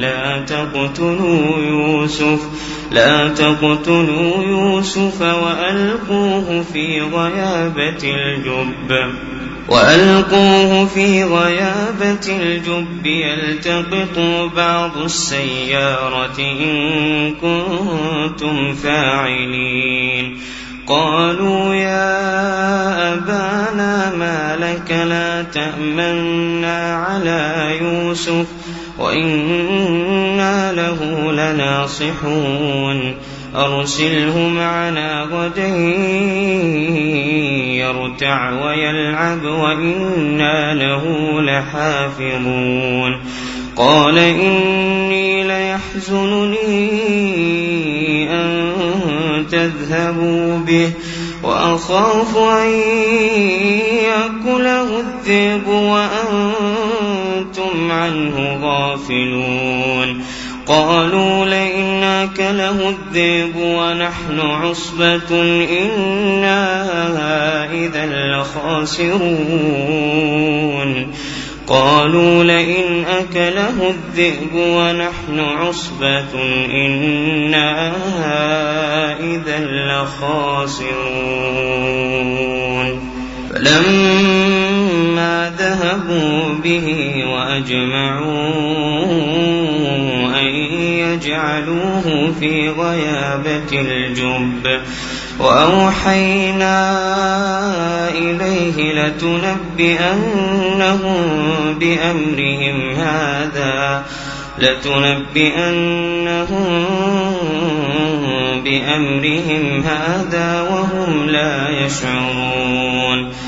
لا تقتلوا يوسف لا تقتلوا يوسف وألقوه في غيابة الجب. وألقوه في غيابة الجب يلتقطوا بعض السيارة إن كنتم فاعلين. قالوا يا أبانا ما لك لا تأمنا على يوسف وإنا له لناصحون. أرسله معنا غدا يرتع ويلعب وإنا له لحافظون. قال إني ليحزنني أن تذهبوا به وأخاف أن يأكله الذئب وأنتم عنه غافلون. قالوا لئن أكله الذئب ونحن عصبة إنا إذا لخاسرون. قالوا لئن أكله الذئب ونحن عصبة إنا إذا لخاسرون. فلما ذهبوا به وأجمعوا أن يجعلوه في غيابة الجب وأوحينا إليه لتنبئنهم بأمرهم هذا لتنبئنهم بأمرهم هذا وهم لا يشعرون.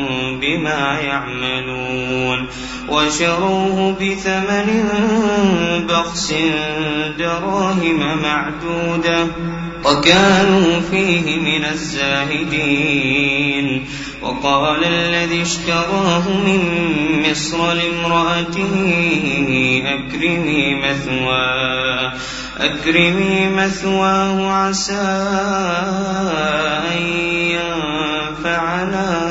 بما يعملون وشروه بثمن بخس دراهم معدودة وكانوا فيه من الزاهدين وقال الذي اشتراه من مصر لامرأته أكرمي مثواه أكرمي مثواه عسى أن ينفعنا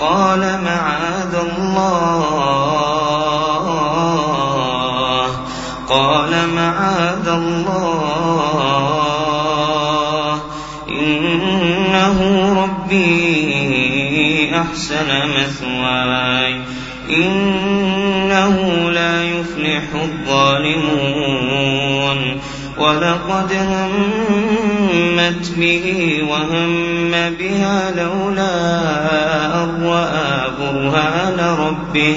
قال معاذ الله. قال معاذ الله. إنه ربي أحسن مثواي. إنه لا يفلح الظالمون. ولقد همت به وهم بها لولا أن رأى برهان ربه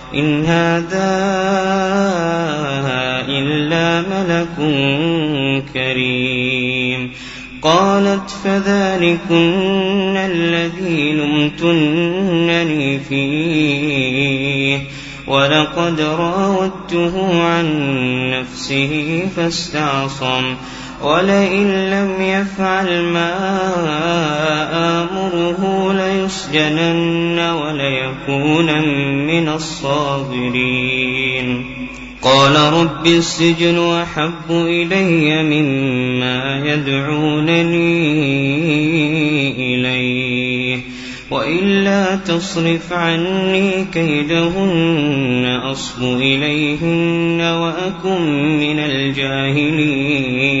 إن هذا إلا ملك كريم. قالت فذلكن الذي لمتنني فيه. ولقد راودته عن نفسه فاستعصم. ولئن لم يفعل ما آمره ليسجنن وليكون من الصاغرين. قال رب السجن أحب إلي مما يدعونني إليه وإلا تصرف عني كيدهن أصب إليهن وأكن من الجاهلين.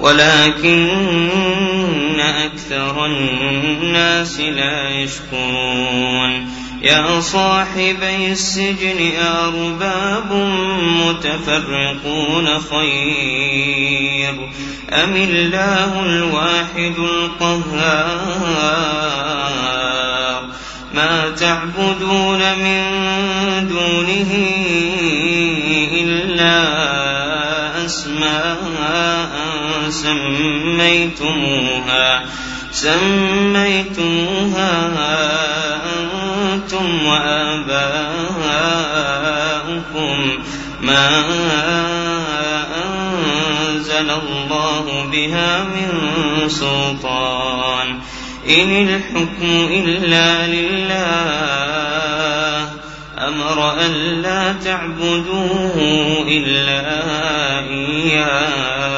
ولكن أكثر الناس لا يشكرون. يا صاحبي السجن أرباب متفرقون خير. أم الله الواحد القهار؟ ما تعبدون من دونه إلا أسماء. سميتموها. سميتموها أنتم وآباؤكم. ما أنزل الله بها من سلطان. إن الحكم إلا لله. أمر أن لا تعبدوه إلا إياه.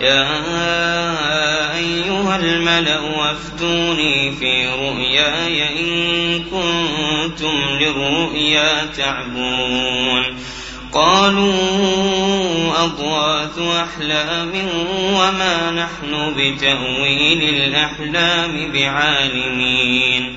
يا أيها الملأ أفتوني في رؤياي إن كنتم للرؤيا تعبون قالوا أضواث أحلام وما نحن بتأويل الأحلام بعالمين.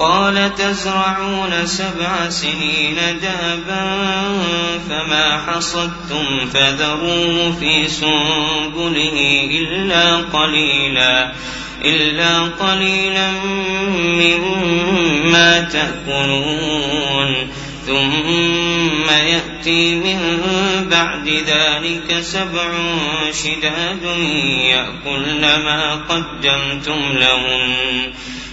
قال تزرعون سبع سنين دابا فما حصدتم فذروه في سنبله إلا قليلا إلا قليلا مما تأكلون. ثم يأتي من بعد ذلك سبع شداد يأكلن ما قدمتم لهن.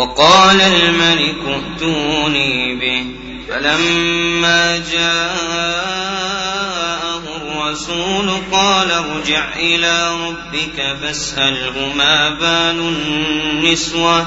وقال الملك ائتوني به. فلما جاءه الرسول قال ارجع إلى ربك فاسأله ما بال النسوة.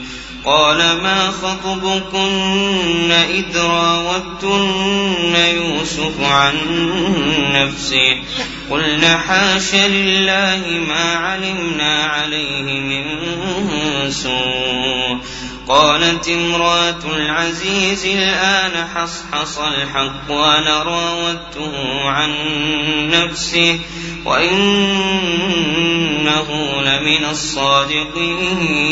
قال ما خطبكن إذ راوتن يوسف عن نفسه؟ قلنا حاش لله ما علمنا عليه من سوء. قالت امرأة العزيز الآن حصحص الحق وأنا راودته عن نفسه وإنه لمن الصادقين.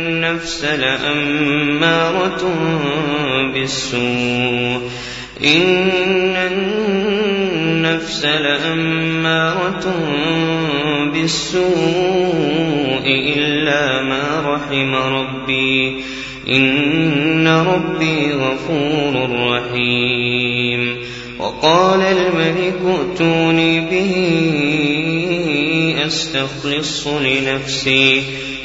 النفس لأمارة بالسوء. إن النفس لأمارة بالسوء إلا ما رحم ربي. إن ربي غفور رحيم. وقال الملك ائتوني به أستخلص لنفسي.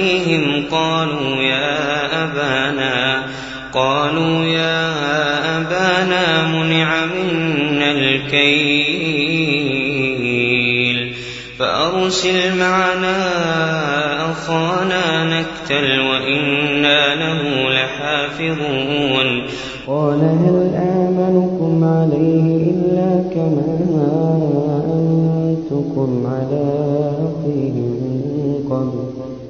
أبيهم قالوا يا أبانا قالوا يا أبانا منع منا الكيل فأرسل معنا أخانا نكتل وإنا له لحافظون. قال هل آمنكم عليه إلا كما أنتكم على أخيه من قبل؟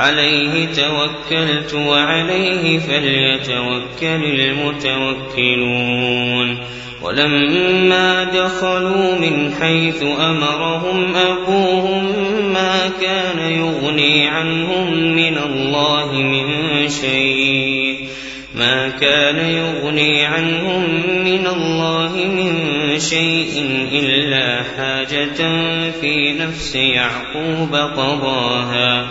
عليه توكلت وعليه فليتوكل المتوكلون. ولما دخلوا من حيث أمرهم أبوهم ما كان يغني عنهم من الله من شيء. ما كان يغني عنهم من الله من شيء إلا حاجة في نفس يعقوب قضاها.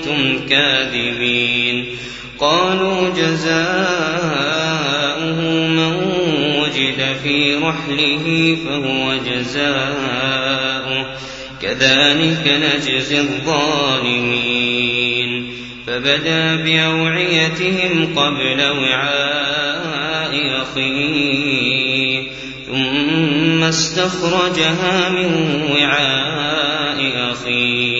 كنتم كاذبين. قالوا جزاؤه من وجد في رحله فهو جزاؤه. كذلك نجزي الظالمين. فبدا بأوعيتهم قبل وعاء أخيه. ثم استخرجها من وعاء أخيه.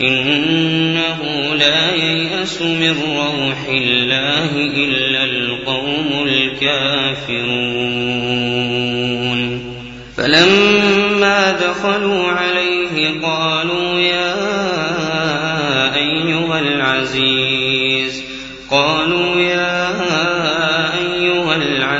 إنه لا ييأس من روح الله إلا القوم الكافرون. فلما دخلوا عليه قالوا يا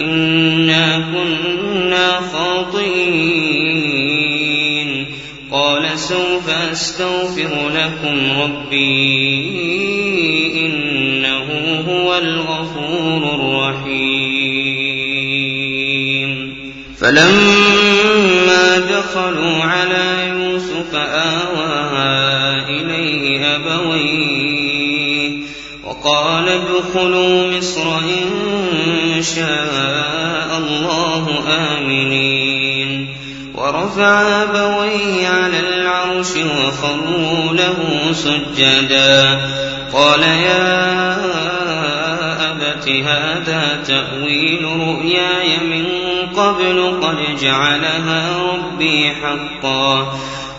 إنا كنا خاطئين قال سوف أستغفر لكم ربي إنه هو الغفور الرحيم فلما دخلوا على يوسف آوى وقال ادخلوا مصر إن شاء الله آمنين. ورفع أبويه على العرش وخروا له سجدا. قال يا أبت هذا تأويل رؤياي من قبل قد جعلها ربي حقا.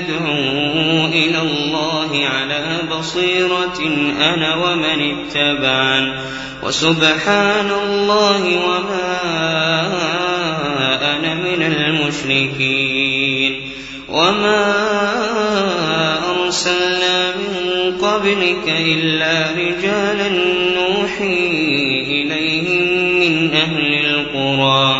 أدعو إلى الله على بصيرة أنا ومن اتبعن. وسبحان الله وما أنا من المشركين. وما أرسلنا من قبلك إلا رجالا نوحي إليهم من أهل القرى.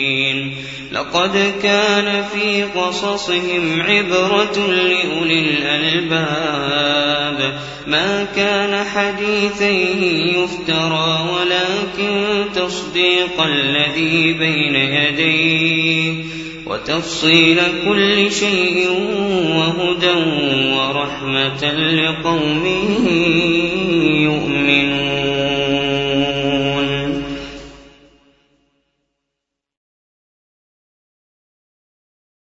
لقد كان في قصصهم عبرة لأولي الألباب. ما كان حديثا يفترى ولكن تصديق الذي بين يديه وتفصيل كل شيء وهدى ورحمة لقوم يؤمنون.